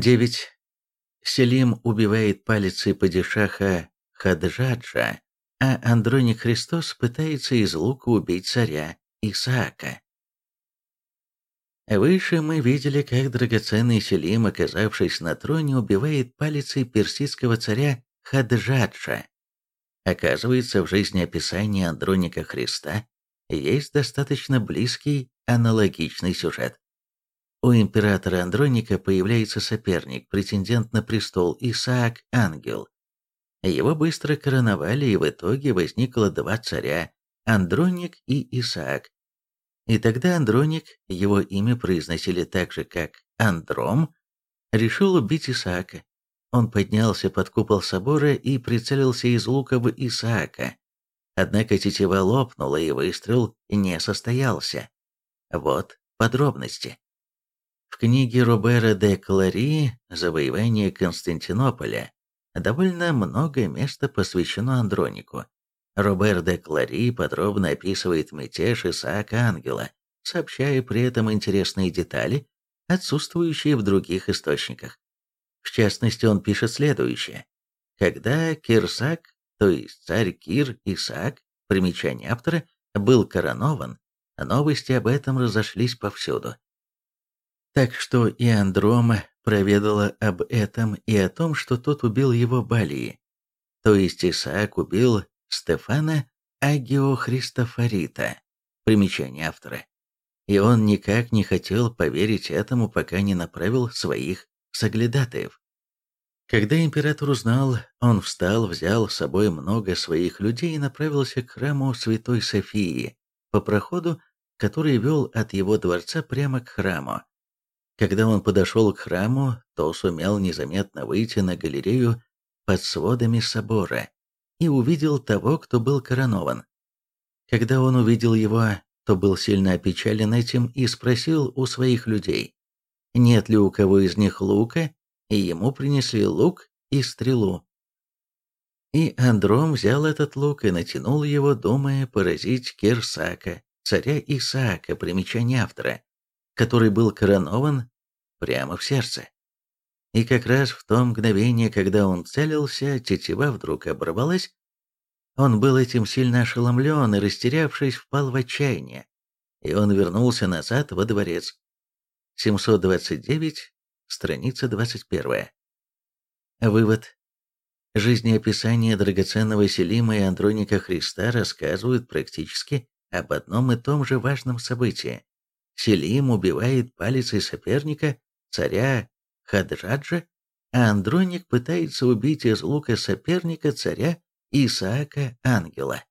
9. Селим убивает палицей падишаха Хаджаджа, а Андроник Христос пытается из лука убить царя Исаака. Выше мы видели, как драгоценный Селим, оказавшись на троне, убивает палицей персидского царя Хаджаджа. Оказывается, в жизнеописании Андроника Христа есть достаточно близкий аналогичный сюжет. У императора Андроника появляется соперник, претендент на престол Исаак Ангел. Его быстро короновали, и в итоге возникло два царя – Андроник и Исаак. И тогда Андроник, его имя произносили так же, как Андром, решил убить Исаака. Он поднялся под купол собора и прицелился из лука в Исаака. Однако тетива лопнула, и выстрел не состоялся. Вот подробности. В книге Робера де Клари «Завоевание Константинополя» довольно много места посвящено Андронику. Робер де Клари подробно описывает мятеж Исаака Ангела, сообщая при этом интересные детали, отсутствующие в других источниках. В частности, он пишет следующее. Когда Кирсак, то есть царь Кир Исаак, примечание автора, был коронован, новости об этом разошлись повсюду. Так что и Андрома проведала об этом и о том, что тот убил его Балии. То есть Исаак убил Стефана Агиохристофорита. Примечание автора. И он никак не хотел поверить этому, пока не направил своих соглядатаев. Когда император узнал, он встал, взял с собой много своих людей и направился к храму Святой Софии, по проходу, который вел от его дворца прямо к храму. Когда он подошел к храму, то сумел незаметно выйти на галерею под сводами собора и увидел того, кто был коронован. Когда он увидел его, то был сильно опечален этим и спросил у своих людей, нет ли у кого из них лука, и ему принесли лук и стрелу. И Андром взял этот лук и натянул его, думая поразить Керсака, царя Исаака, примечание автора который был коронован прямо в сердце. И как раз в то мгновение, когда он целился, тетива вдруг оборвалась. Он был этим сильно ошеломлен и, растерявшись, впал в отчаяние. И он вернулся назад во дворец. 729, страница 21. Вывод. Жизнеописание драгоценного Селима и Андроника Христа рассказывают практически об одном и том же важном событии. Селим убивает палицей соперника, царя Хаджаджа, а Андроник пытается убить из лука соперника царя Исаака Ангела.